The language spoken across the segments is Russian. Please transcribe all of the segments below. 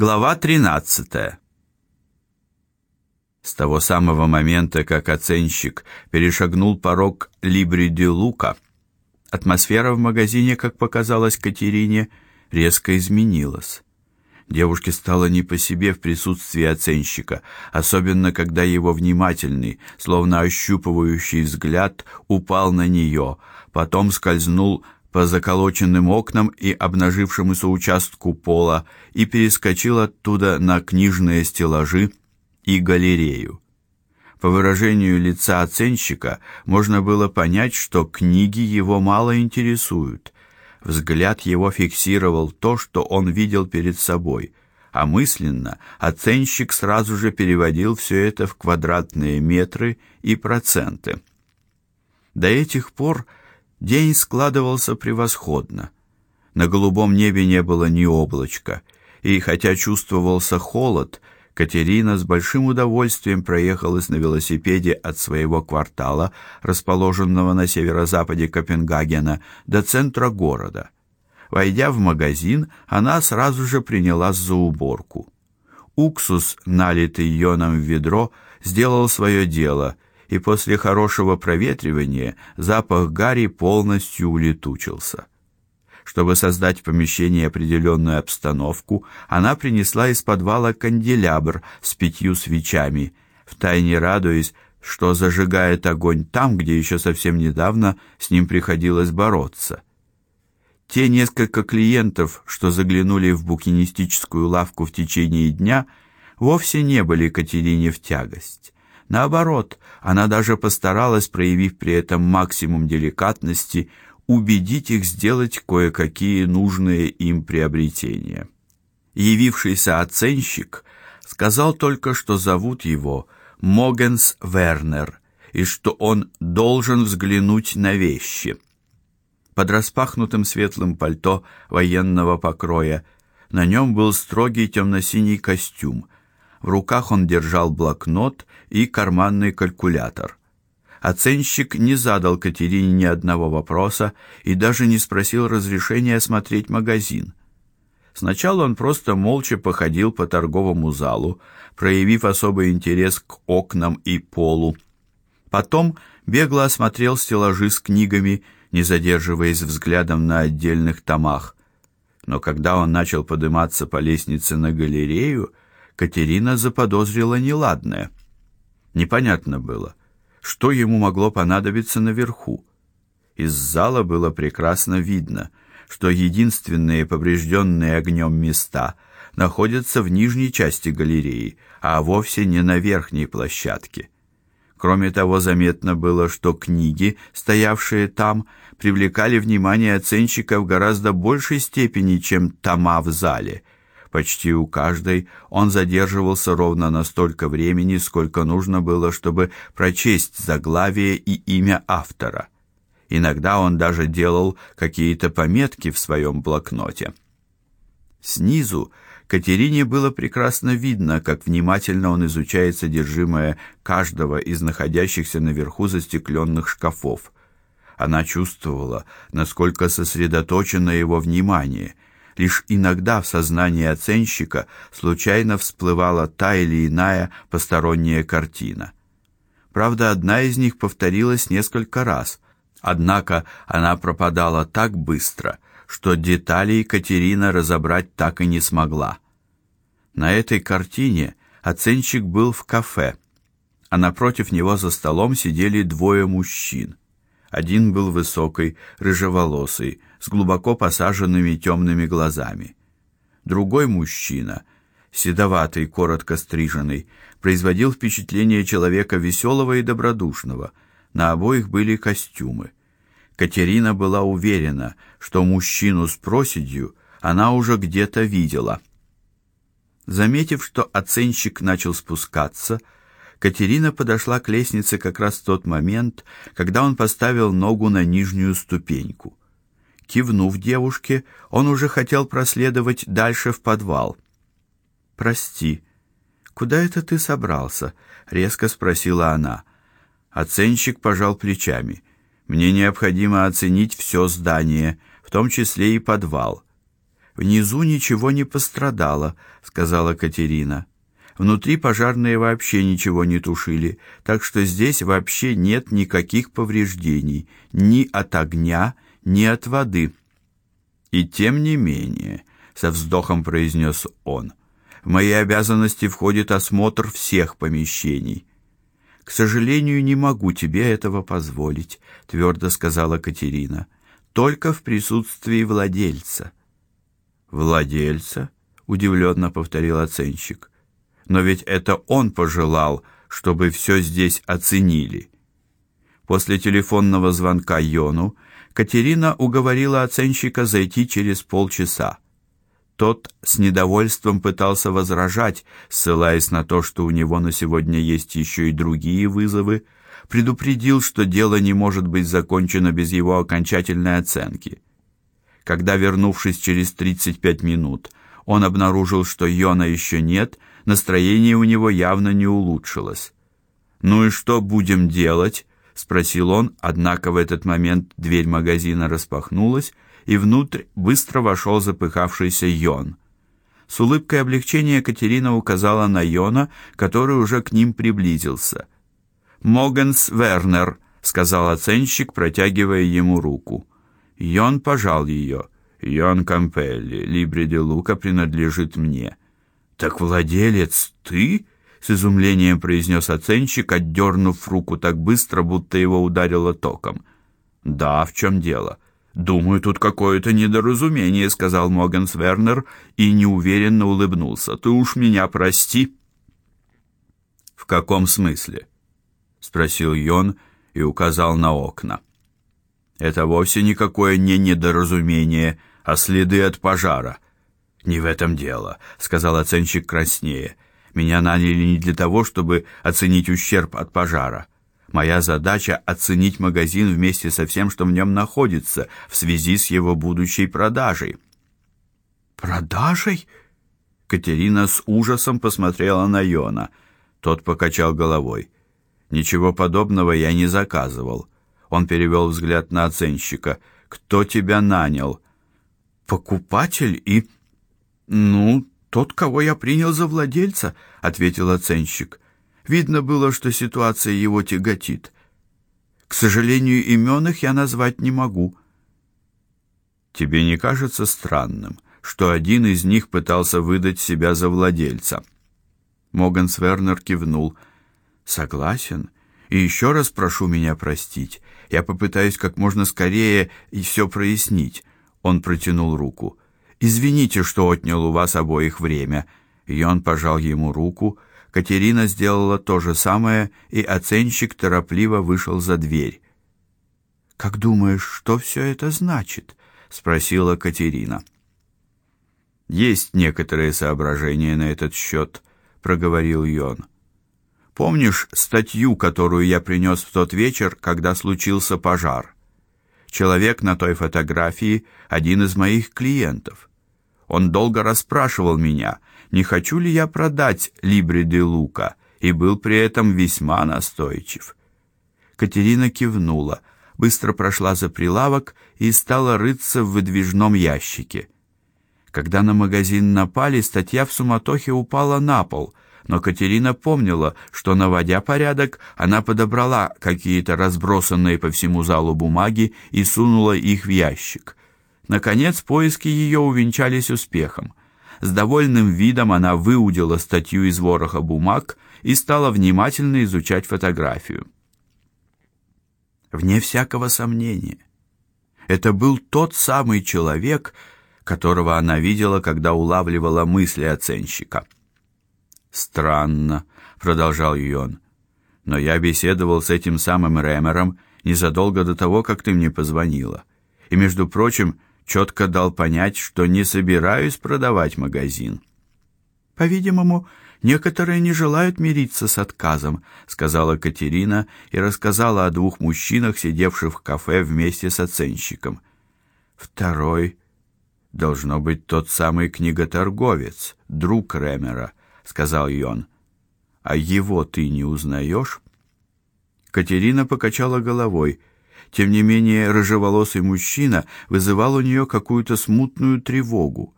Глава 13. С того самого момента, как оценщик перешагнул порог Либри де Лука, атмосфера в магазине, как показалось Катерине, резко изменилась. Девушке стало не по себе в присутствии оценщика, особенно когда его внимательный, словно ощупывающий взгляд упал на нее, потом скользнул по заколоченным окнам и обнажившемуся участку пола и перескочил оттуда на книжные стеллажи и галерею. По выражению лица оценщика можно было понять, что книги его мало интересуют. Взгляд его фиксировал то, что он видел перед собой, а мысленно оценщик сразу же переводил все это в квадратные метры и проценты. До этих пор День складывался превосходно. На голубом небе не было ни облачка, и хотя чувствовался холод, Катерина с большим удовольствием проехалась на велосипеде от своего квартала, расположенного на северо-западе Копенгагена, до центра города. Войдя в магазин, она сразу же принялась за уборку. Уксус, налитый йоном в ведро, сделал свое дело — и после хорошего проветривания запах гари полностью улетучился. Чтобы создать в помещении определенную обстановку, она принесла из подвала канделябр с пятью свечами, втайне радуясь, что зажигает огонь там, где еще совсем недавно с ним приходилось бороться. Те несколько клиентов, что заглянули в букинистическую лавку в течение дня, вовсе не были Катерине в тягость. Наоборот, она даже постаралась, проявив при этом максимум деликатности, убедить их сделать кое-какие нужные им приобретения. Явившийся оценщик сказал только, что зовут его Могенс Вернер и что он должен взглянуть на вещи. Под распахнутым светлым пальто военного покроя на нем был строгий темно-синий костюм – в руках он держал блокнот и карманный калькулятор. Оценщик не задал Катерине ни одного вопроса и даже не спросил разрешения осмотреть магазин. Сначала он просто молча походил по торговому залу, проявив особый интерес к окнам и полу. Потом бегло осмотрел стеллажи с книгами, не задерживаясь взглядом на отдельных томах. Но когда он начал подниматься по лестнице на галерею, Катерина заподозрила неладное. Непонятно было, что ему могло понадобиться наверху. Из зала было прекрасно видно, что единственные поврежденные огнем места находятся в нижней части галереи, а вовсе не на верхней площадке. Кроме того, заметно было, что книги, стоявшие там, привлекали внимание оценщика в гораздо большей степени, чем тома в зале – Почти у каждой он задерживался ровно настолько времени, сколько нужно было, чтобы прочесть заглавие и имя автора. Иногда он даже делал какие-то пометки в своем блокноте. Снизу Катерине было прекрасно видно, как внимательно он изучает содержимое каждого из находящихся наверху застекленных шкафов. Она чувствовала, насколько сосредоточено его внимание – Лишь иногда в сознании оценщика случайно всплывала та или иная посторонняя картина. Правда, одна из них повторилась несколько раз, однако она пропадала так быстро, что детали Екатерина разобрать так и не смогла. На этой картине оценщик был в кафе, а напротив него за столом сидели двое мужчин. Один был высокий, рыжеволосый, с глубоко посаженными темными глазами. Другой мужчина, седоватый, коротко стриженный, производил впечатление человека веселого и добродушного. На обоих были костюмы. Катерина была уверена, что мужчину с проседью она уже где-то видела. Заметив, что оценщик начал спускаться, Катерина подошла к лестнице как раз в тот момент, когда он поставил ногу на нижнюю ступеньку. Кивнув девушке, он уже хотел проследовать дальше в подвал. Прости. Куда это ты собрался? резко спросила она. Оценщик пожал плечами. Мне необходимо оценить все здание, в том числе и подвал. Внизу ничего не пострадало, сказала Катерина. Внутри пожарные вообще ничего не тушили, так что здесь вообще нет никаких повреждений ни от огня, ни от воды. И тем не менее, со вздохом произнес он. В мои обязанности входит осмотр всех помещений. К сожалению, не могу тебе этого позволить, твердо сказала Катерина. Только в присутствии владельца. Владельца? удивленно повторил оценщик. Но ведь это он пожелал, чтобы все здесь оценили. После телефонного звонка Йону Катерина уговорила оценщика зайти через полчаса. Тот с недовольством пытался возражать, ссылаясь на то, что у него на сегодня есть еще и другие вызовы, предупредил, что дело не может быть закончено без его окончательной оценки. Когда, вернувшись через 35 минут, он обнаружил, что Йона еще нет, настроение у него явно не улучшилось. "Ну и что будем делать?" Спросил он, однако в этот момент дверь магазина распахнулась, и внутрь быстро вошел запыхавшийся Йон. С улыбкой облегчения Катерина указала на Йона, который уже к ним приблизился. "Могенс Вернер", сказал оценщик, протягивая ему руку. Йон пожал ее. "Йон Кампелли, Либри де Лука принадлежит мне". "Так владелец ты?" С изумлением произнес оценщик, отдернув руку так быстро, будто его ударило током. "Да, в чем дело?" Думаю, тут какое-то недоразумение, сказал Могенс Вернер и неуверенно улыбнулся. Ты уж меня прости. В каком смысле? спросил Йон и указал на окна. Это вовсе никакое не недоразумение, а следы от пожара. Не в этом дело, сказал оценщик краснее. Меня наняли не для того, чтобы оценить ущерб от пожара. Моя задача оценить магазин вместе со всем, что в нем находится, в связи с его будущей продажей. Продажей? Катерина с ужасом посмотрела на Йона. Тот покачал головой. Ничего подобного я не заказывал. Он перевел взгляд на оценщика. Кто тебя нанял? Покупатель и ну, тот, кого я принял за владельца, ответил оценщик. Видно было, что ситуация его тяготит. К сожалению, имен их я назвать не могу. Тебе не кажется странным, что один из них пытался выдать себя за владельца? Моган Свернер кивнул. Согласен. И еще раз прошу меня простить. Я попытаюсь как можно скорее и все прояснить. Он протянул руку. Извините, что отнял у вас обоих время. И он пожал ему руку, Катерина сделала то же самое, и оценщик торопливо вышел за дверь. Как думаешь, что все это значит? спросила Катерина. Есть некоторые соображения на этот счет», — проговорил Йон. Помнишь статью, которую я принес в тот вечер, когда случился пожар? Человек на той фотографии один из моих клиентов. Он долго расспрашивал меня, не хочу ли я продать Либри де Лука, и был при этом весьма настойчив. Катерина кивнула, быстро прошла за прилавок и стала рыться в выдвижном ящике. Когда на магазин напали, статья в суматохе упала на пол, но Катерина помнила, что наводя порядок, она подобрала какие-то разбросанные по всему залу бумаги и сунула их в ящик. Наконец, поиски ее увенчались успехом. С довольным видом она выудила статью из вороха бумаг и стала внимательно изучать фотографию. Вне всякого сомнения, это был тот самый человек, которого она видела, когда улавливала мысли оценщика. Странно, продолжал Йон. Но я беседовал с этим самым Рэмером незадолго до того, как ты мне позвонила. И между прочим, четко дал понять, что не собираюсь продавать магазин. По-видимому, некоторые не желают мириться с отказом, сказала Катерина и рассказала о двух мужчинах, сидевших в кафе вместе с оценщиком. Второй должно быть тот самый книготорговец, друг Ремера, сказал Йон. А его ты не узнаешь?» Катерина покачала головой. Тем не менее, рыжеволосый мужчина вызывал у нее какую-то смутную тревогу.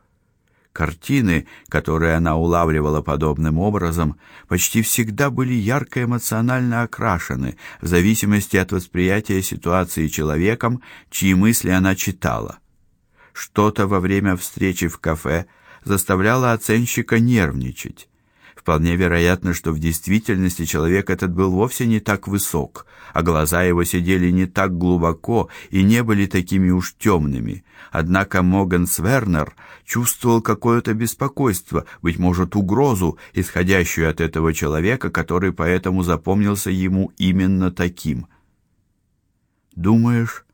Картины, которые она улавливала подобным образом, почти всегда были ярко эмоционально окрашены в зависимости от восприятия ситуации человеком, чьи мысли она читала. Что-то во время встречи в кафе заставляло оценщика нервничать. Вполне вероятно, что в действительности человек этот был вовсе не так высок, а глаза его сидели не так глубоко и не были такими уж темными. Однако Моган Свернер чувствовал какое-то беспокойство, быть может, угрозу, исходящую от этого человека, который поэтому запомнился ему именно таким. Думаешь,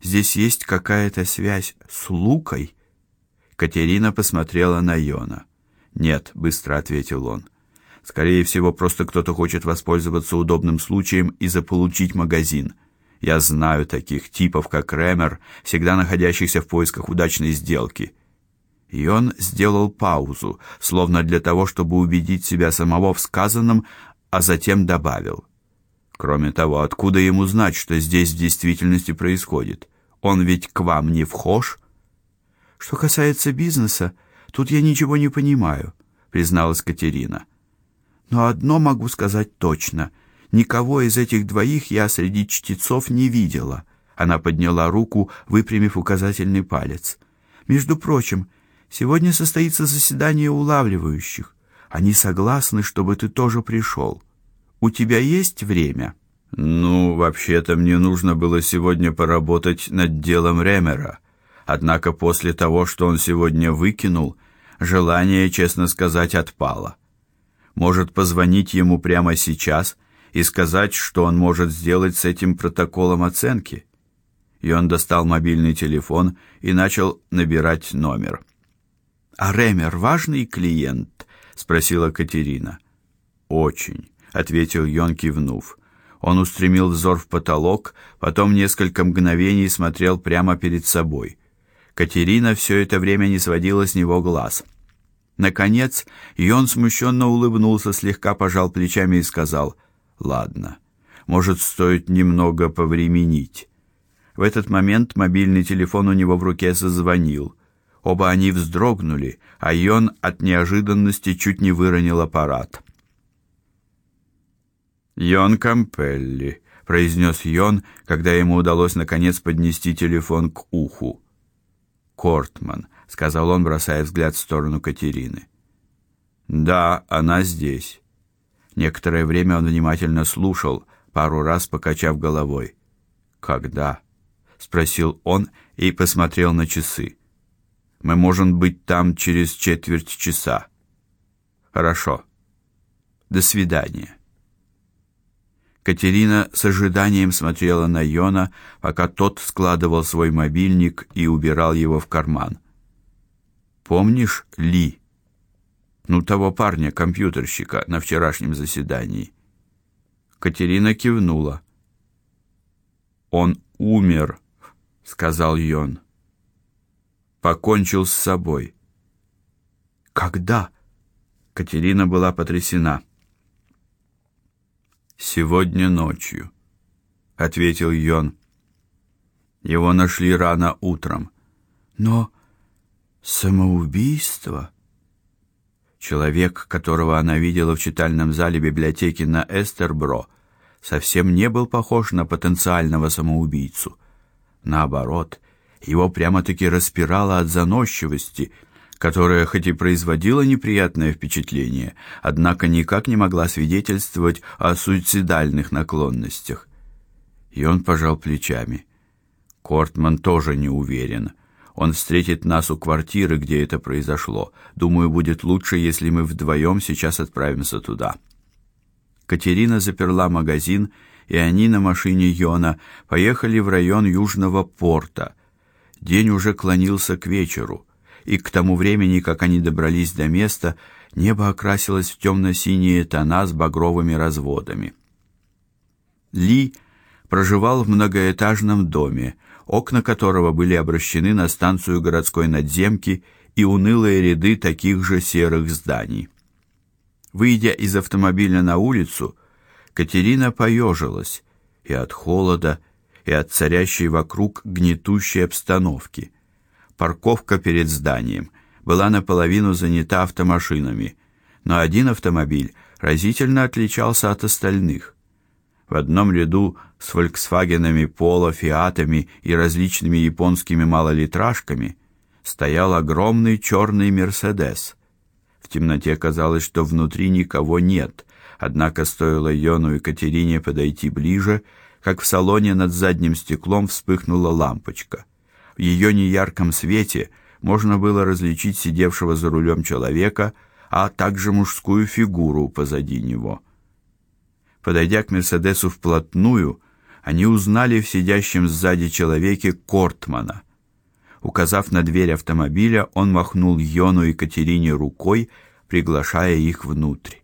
здесь есть какая-то связь с Лукой? Катерина посмотрела на Йона. Нет, быстро ответил он. Скорее всего, просто кто-то хочет воспользоваться удобным случаем и заполучить магазин. Я знаю таких типов, как Рэмер, всегда находящихся в поисках удачной сделки. И он сделал паузу, словно для того, чтобы убедить себя самого в сказанном, а затем добавил: Кроме того, откуда ему знать, что здесь в действительности происходит? Он ведь к вам не вхож. Что касается бизнеса, Тут я ничего не понимаю, призналась Катерина. Но одно могу сказать точно: никого из этих двоих я среди чтецов не видела. Она подняла руку, выпрямив указательный палец. Между прочим, сегодня состоится заседание улавливающих. Они согласны, чтобы ты тоже пришел. У тебя есть время? Ну, вообще-то мне нужно было сегодня поработать над делом Ремера. Однако после того, что он сегодня выкинул, желание, честно сказать, отпало. Может позвонить ему прямо сейчас и сказать, что он может сделать с этим протоколом оценки. И он достал мобильный телефон и начал набирать номер. А Ремер важный клиент, спросила Катерина. Очень, ответил Йон, кивнув. Он устремил взор в потолок, потом несколько мгновений смотрел прямо перед собой. Катерина все это время не сводила с него глаз. Наконец, Йон смущенно улыбнулся, слегка пожал плечами и сказал: "Ладно. Может, стоит немного повременить". В этот момент мобильный телефон у него в руке зазвонил. Оба они вздрогнули, а Йон от неожиданности чуть не выронил аппарат. Йон Кампелли, произнес Йон, когда ему удалось наконец поднести телефон к уху. Кортман, сказал он, бросая взгляд в сторону Катерины. Да, она здесь. Некоторое время он внимательно слушал, пару раз покачав головой. Когда? спросил он и посмотрел на часы. Мы можем быть там через четверть часа. Хорошо. До свидания. Катерина с ожиданием смотрела на Йона, пока тот складывал свой мобильник и убирал его в карман. Помнишь Ли? Ну того парня, компьютерщика на вчерашнем заседании. Катерина кивнула. Он умер, сказал Йон. Покончил с собой. Когда? Катерина была потрясена. Сегодня ночью, ответил Йон. Его нашли рано утром. Но самоубийство? Человек, которого она видела в читальном зале библиотеки на Эстербро, совсем не был похож на потенциального самоубийцу. Наоборот, его прямо-таки распирало от заносчивости которая хоть и производила неприятное впечатление, однако никак не могла свидетельствовать о суицидальных наклонностях. И он пожал плечами. Кортман тоже не уверен. Он встретит нас у квартиры, где это произошло. Думаю, будет лучше, если мы вдвоем сейчас отправимся туда. Катерина заперла магазин, и они на машине Йона поехали в район Южного порта. День уже клонился к вечеру и к тому времени, как они добрались до места, небо окрасилось в темно синие тона с багровыми разводами. Ли проживал в многоэтажном доме, окна которого были обращены на станцию городской надземки и унылые ряды таких же серых зданий. Выйдя из автомобиля на улицу, Катерина поежилась и от холода, и от царящей вокруг гнетущей обстановки. Парковка перед зданием была наполовину занята автомашинами, но один автомобиль разительно отличался от остальных. В одном ряду с Volkswagen'ами, Polo, Фиатами и различными японскими малолитражками стоял огромный черный Мерседес. В темноте казалось, что внутри никого нет. Однако стоило Йону и Катерине подойти ближе, как в салоне над задним стеклом вспыхнула лампочка. В ее неярком свете можно было различить сидевшего за рулем человека, а также мужскую фигуру позади него. Подойдя к Мерседесу вплотную, они узнали в сидящем сзади человеке Кортмана. Указав на дверь автомобиля, он махнул Йону и Катерине рукой, приглашая их внутрь.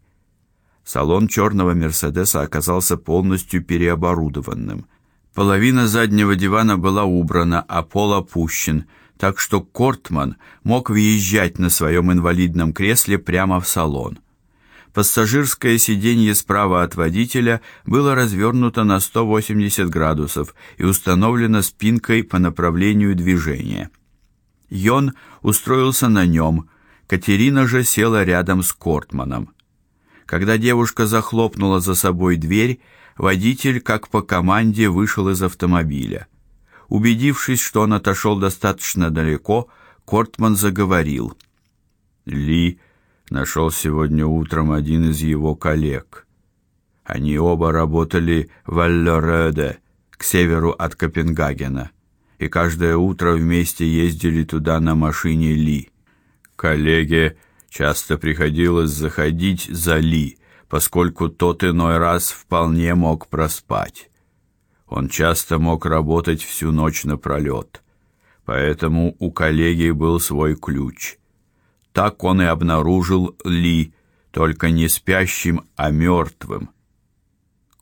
Салон черного Мерседеса оказался полностью переоборудованным. Половина заднего дивана была убрана, а пол опущен, так что Кортман мог въезжать на своем инвалидном кресле прямо в салон. Пассажирское сиденье справа от водителя было развернуто на 180 градусов и установлено спинкой по направлению движения. Йон устроился на нем, Катерина же села рядом с Кортманом. Когда девушка захлопнула за собой дверь, водитель, как по команде, вышел из автомобиля. Убедившись, что он отошел достаточно далеко, Кортман заговорил. Ли нашел сегодня утром один из его коллег. Они оба работали в Аллереде, к северу от Копенгагена, и каждое утро вместе ездили туда на машине Ли. Коллеге часто приходилось заходить за Ли, поскольку тот иной раз вполне мог проспать. Он часто мог работать всю ночь напролет, поэтому у коллеги был свой ключ. Так он и обнаружил Ли, только не спящим, а мертвым.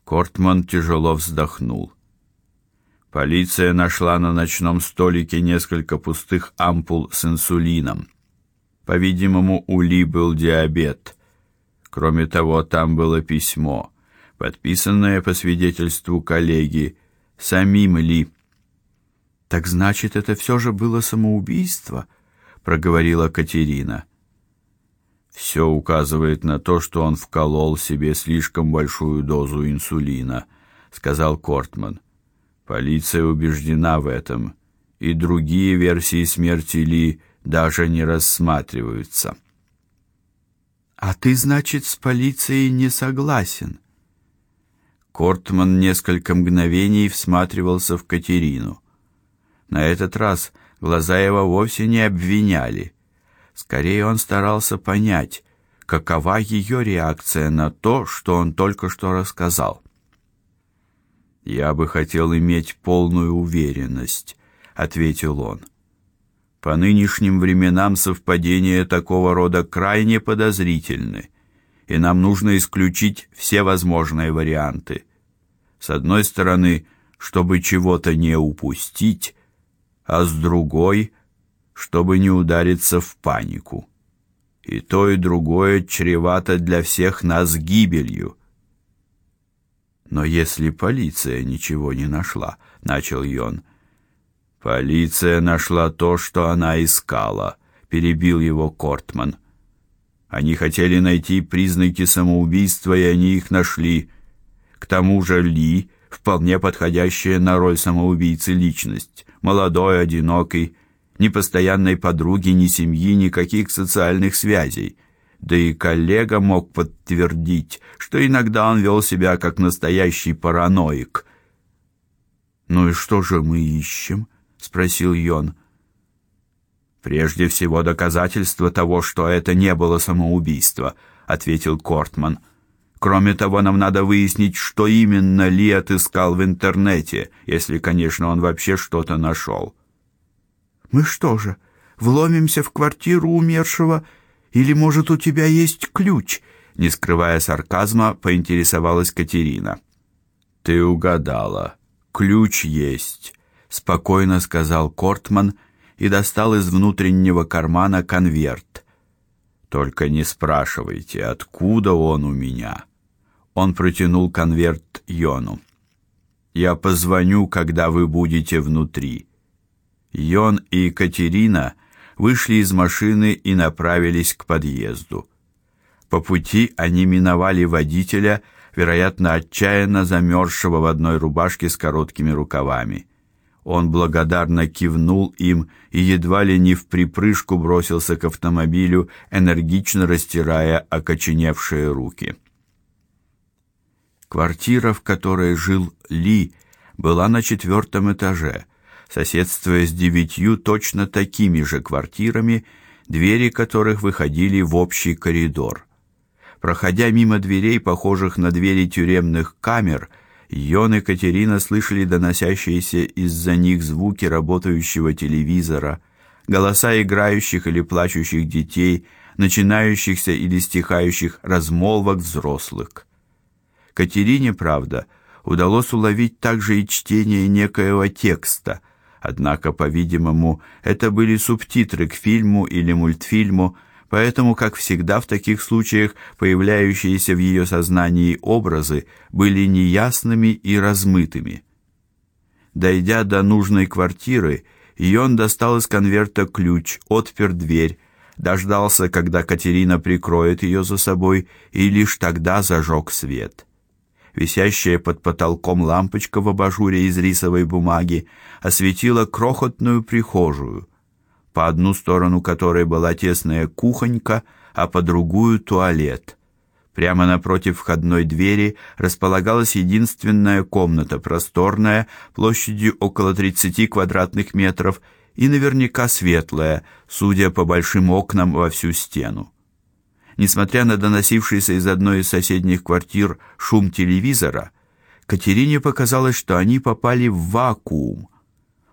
Кортман тяжело вздохнул. Полиция нашла на ночном столике несколько пустых ампул с инсулином. По-видимому, у Ли был диабет. Кроме того, там было письмо, подписанное по свидетельству коллеги самим Ли. Так значит, это все же было самоубийство, проговорила Катерина. Все указывает на то, что он вколол себе слишком большую дозу инсулина, сказал Кортман. Полиция убеждена в этом, и другие версии смерти Ли даже не рассматриваются. А ты, значит, с полицией не согласен? Кортман несколько мгновений всматривался в Катерину. На этот раз глаза его вовсе не обвиняли. Скорее он старался понять, какова ее реакция на то, что он только что рассказал. Я бы хотел иметь полную уверенность, ответил он. По нынешним временам совпадения такого рода крайне подозрительны, и нам нужно исключить все возможные варианты. С одной стороны, чтобы чего-то не упустить, а с другой, чтобы не удариться в панику. И то, и другое чревато для всех нас гибелью. Но если полиция ничего не нашла, начал Йон, Полиция нашла то, что она искала, перебил его Кортман. Они хотели найти признаки самоубийства, и они их нашли. К тому же Ли вполне подходящая на роль самоубийцы личность, молодой, одинокий, ни постоянной подруги, ни семьи, никаких социальных связей. Да и коллега мог подтвердить, что иногда он вел себя как настоящий параноик. Ну и что же мы ищем? спросил Йон. Прежде всего доказательство того, что это не было самоубийство, ответил Кортман. Кроме того, нам надо выяснить, что именно Ли отыскал в интернете, если, конечно, он вообще что-то нашел. Мы что же, вломимся в квартиру умершего или, может, у тебя есть ключ? Не скрывая сарказма, поинтересовалась Катерина. Ты угадала. Ключ есть спокойно сказал Кортман и достал из внутреннего кармана конверт. Только не спрашивайте, откуда он у меня. Он протянул конверт Йону. Я позвоню, когда вы будете внутри. Йон и Екатерина вышли из машины и направились к подъезду. По пути они миновали водителя, вероятно, отчаянно замерзшего в одной рубашке с короткими рукавами. Он благодарно кивнул им и едва ли не в припрыжку бросился к автомобилю, энергично растирая окоченевшие руки. Квартира, в которой жил Ли, была на четвертом этаже, соседствуя с девятью точно такими же квартирами, двери которых выходили в общий коридор. Проходя мимо дверей, похожих на двери тюремных камер, Йон и Катерина слышали доносящиеся из-за них звуки работающего телевизора, голоса играющих или плачущих детей, начинающихся или стихающих размолвок взрослых. Катерине, правда, удалось уловить также и чтение некоего текста, однако, по-видимому, это были субтитры к фильму или мультфильму, Поэтому, как всегда в таких случаях, появляющиеся в ее сознании образы были неясными и размытыми. Дойдя до нужной квартиры, Ион достал из конверта ключ, отпер дверь, дождался, когда Катерина прикроет ее за собой, и лишь тогда зажег свет. Висящая под потолком лампочка в абажуре из рисовой бумаги осветила крохотную прихожую по одну сторону которой была тесная кухонька, а по другую туалет. Прямо напротив входной двери располагалась единственная комната, просторная, площадью около 30 квадратных метров и наверняка светлая, судя по большим окнам во всю стену. Несмотря на доносившийся из одной из соседних квартир шум телевизора, Катерине показалось, что они попали в вакуум,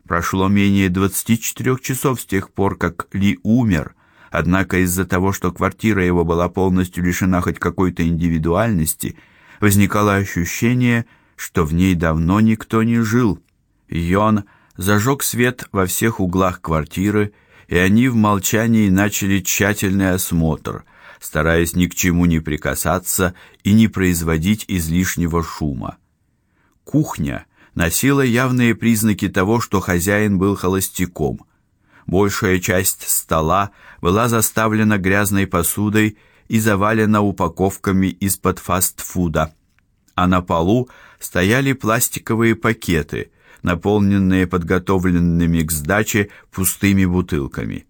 Прошло менее 24 часов с тех пор, как Ли умер, однако из-за того, что квартира его была полностью лишена хоть какой-то индивидуальности, возникало ощущение, что в ней давно никто не жил. Йон зажег свет во всех углах квартиры, и они в молчании начали тщательный осмотр, стараясь ни к чему не прикасаться и не производить излишнего шума. Кухня носила явные признаки того, что хозяин был холостяком. Большая часть стола была заставлена грязной посудой и завалена упаковками из-под фастфуда. А на полу стояли пластиковые пакеты, наполненные подготовленными к сдаче пустыми бутылками.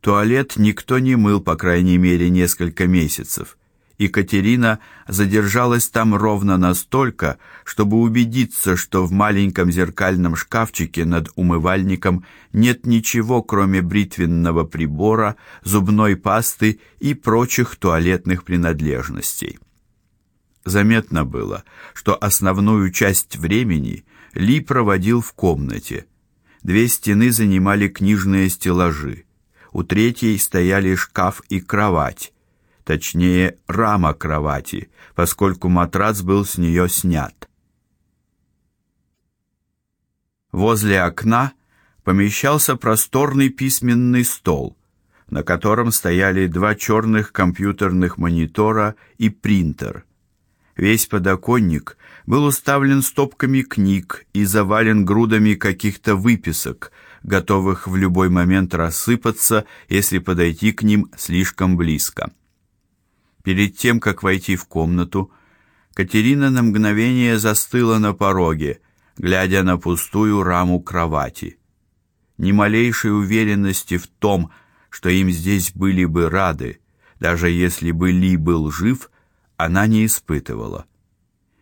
Туалет никто не мыл, по крайней мере, несколько месяцев. Екатерина задержалась там ровно настолько, чтобы убедиться, что в маленьком зеркальном шкафчике над умывальником нет ничего, кроме бритвенного прибора, зубной пасты и прочих туалетных принадлежностей. Заметно было, что основную часть времени Ли проводил в комнате. Две стены занимали книжные стеллажи. У третьей стояли шкаф и кровать точнее, рама кровати, поскольку матрац был с нее снят. Возле окна помещался просторный письменный стол, на котором стояли два черных компьютерных монитора и принтер. Весь подоконник был уставлен стопками книг и завален грудами каких-то выписок, готовых в любой момент рассыпаться, если подойти к ним слишком близко. Перед тем, как войти в комнату, Катерина на мгновение застыла на пороге, глядя на пустую раму кровати. Ни малейшей уверенности в том, что им здесь были бы рады, даже если бы Ли был жив, она не испытывала.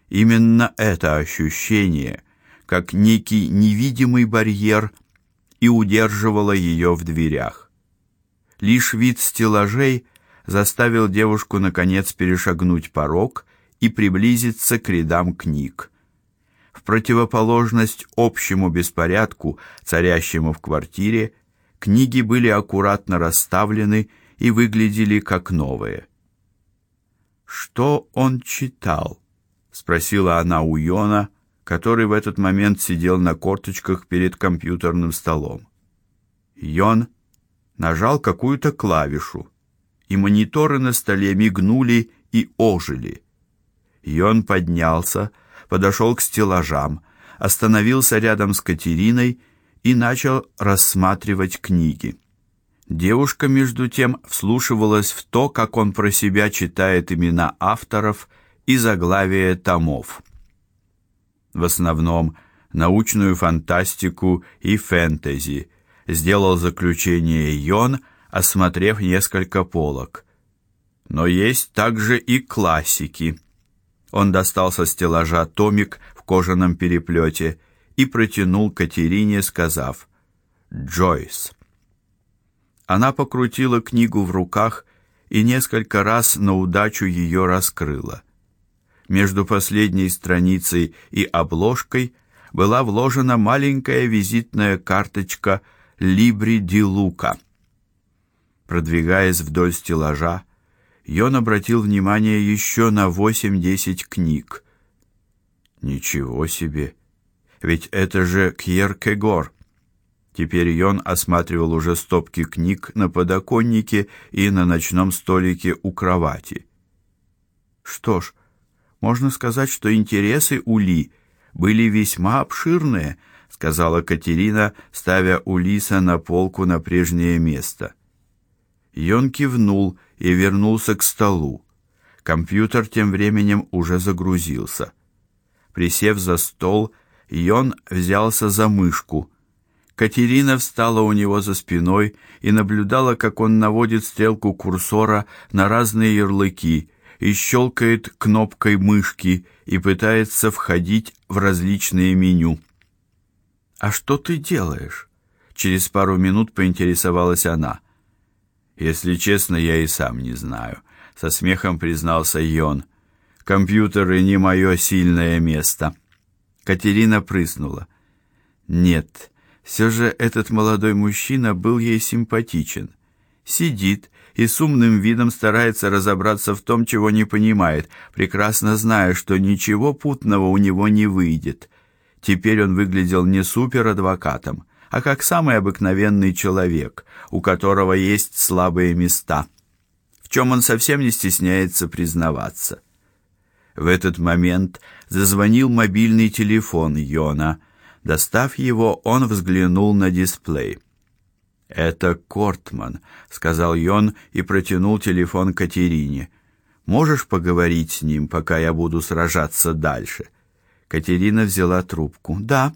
Именно это ощущение, как некий невидимый барьер, и удерживало ее в дверях. Лишь вид стеллажей – заставил девушку наконец перешагнуть порог и приблизиться к рядам книг. В противоположность общему беспорядку, царящему в квартире, книги были аккуратно расставлены и выглядели как новые. Что он читал? спросила она у Йона, который в этот момент сидел на корточках перед компьютерным столом. Йон нажал какую-то клавишу и мониторы на столе мигнули и ожили. И он поднялся, подошел к стеллажам, остановился рядом с Катериной и начал рассматривать книги. Девушка между тем вслушивалась в то, как он про себя читает имена авторов и заглавия томов. В основном научную фантастику и фэнтези, сделал заключение Йон, осмотрев несколько полок. Но есть также и классики. Он достал со стеллажа томик в кожаном переплете и протянул Катерине, сказав: "Джойс". Она покрутила книгу в руках и несколько раз на удачу ее раскрыла. Между последней страницей и обложкой была вложена маленькая визитная карточка Libri di Luca. Продвигаясь вдоль стеллажа, Йон обратил внимание еще на восемь-десять книг. Ничего себе. Ведь это же Кьеркегор. Теперь Йон осматривал уже стопки книг на подоконнике и на ночном столике у кровати. Что ж, можно сказать, что интересы у Ли были весьма обширные, сказала Катерина, ставя Улиса на полку на прежнее место. Йон кивнул и вернулся к столу. Компьютер тем временем уже загрузился. Присев за стол, Йон взялся за мышку. Катерина встала у него за спиной и наблюдала, как он наводит стрелку курсора на разные ярлыки и щелкает кнопкой мышки и пытается входить в различные меню. А что ты делаешь? Через пару минут поинтересовалась она. Если честно, я и сам не знаю, со смехом признался Йон. Компьютеры не мое сильное место. Катерина прыснула. Нет, все же этот молодой мужчина был ей симпатичен. Сидит и с умным видом старается разобраться в том, чего не понимает, прекрасно зная, что ничего путного у него не выйдет. Теперь он выглядел не суперадвокатом, а как самый обыкновенный человек, у которого есть слабые места, в чем он совсем не стесняется признаваться. В этот момент зазвонил мобильный телефон Йона. Достав его, он взглянул на дисплей. Это Кортман, сказал Йон и протянул телефон Катерине. Можешь поговорить с ним, пока я буду сражаться дальше? Катерина взяла трубку. Да.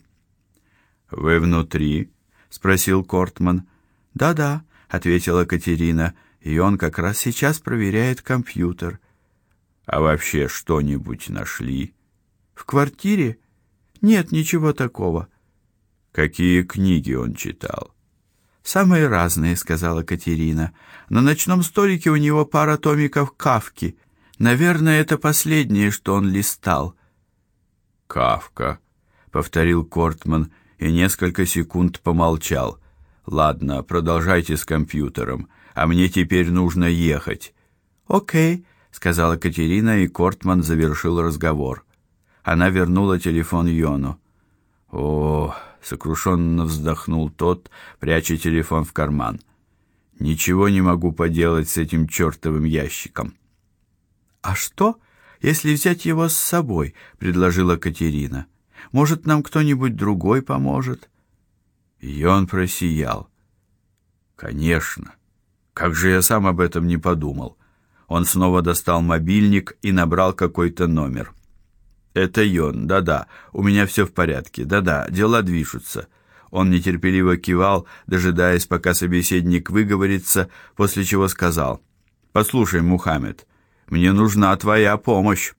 Вы внутри? спросил Кортман. Да-да, ответила Катерина. И он как раз сейчас проверяет компьютер. А вообще что-нибудь нашли? В квартире? Нет, ничего такого. Какие книги он читал? Самые разные, сказала Катерина. На ночном столике у него пара томиков Кавки. Наверное, это последнее, что он листал. Кавка, повторил Кортман и несколько секунд помолчал. Ладно, продолжайте с компьютером, а мне теперь нужно ехать. О'кей, сказала Катерина, и Кортман завершил разговор. Она вернула телефон Йону. О, сокрушенно вздохнул тот, пряча телефон в карман. Ничего не могу поделать с этим чертовым ящиком. А что, если взять его с собой, предложила Катерина. Может, нам кто-нибудь другой поможет? И он просиял. Конечно. Как же я сам об этом не подумал. Он снова достал мобильник и набрал какой-то номер. Это Йон. Да-да. У меня все в порядке. Да-да, дела движутся. Он нетерпеливо кивал, дожидаясь, пока собеседник выговорится, после чего сказал: "Послушай, Мухаммед, мне нужна твоя помощь".